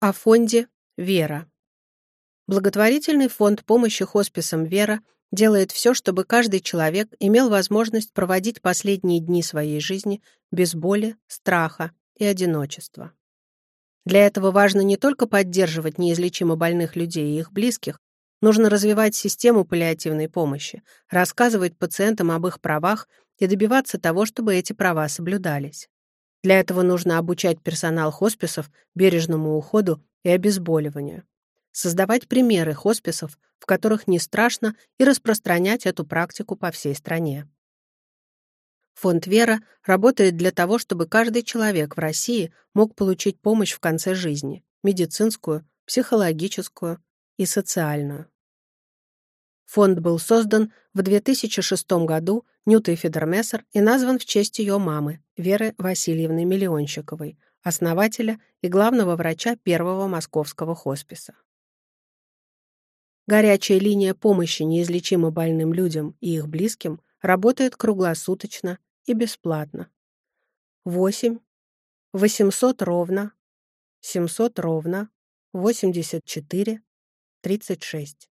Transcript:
О фонде «Вера». Благотворительный фонд помощи хосписам «Вера» делает все, чтобы каждый человек имел возможность проводить последние дни своей жизни без боли, страха и одиночества. Для этого важно не только поддерживать неизлечимо больных людей и их близких, нужно развивать систему паллиативной помощи, рассказывать пациентам об их правах и добиваться того, чтобы эти права соблюдались. Для этого нужно обучать персонал хосписов бережному уходу и обезболиванию. Создавать примеры хосписов, в которых не страшно, и распространять эту практику по всей стране. Фонд «Вера» работает для того, чтобы каждый человек в России мог получить помощь в конце жизни – медицинскую, психологическую и социальную. Фонд был создан в 2006 году Нютой Федермессер и назван в честь ее мамы, Веры Васильевны Миллионщиковой, основателя и главного врача первого московского хосписа. Горячая линия помощи неизлечимо больным людям и их близким работает круглосуточно и бесплатно. 8 800 ровно 700 ровно 84 36.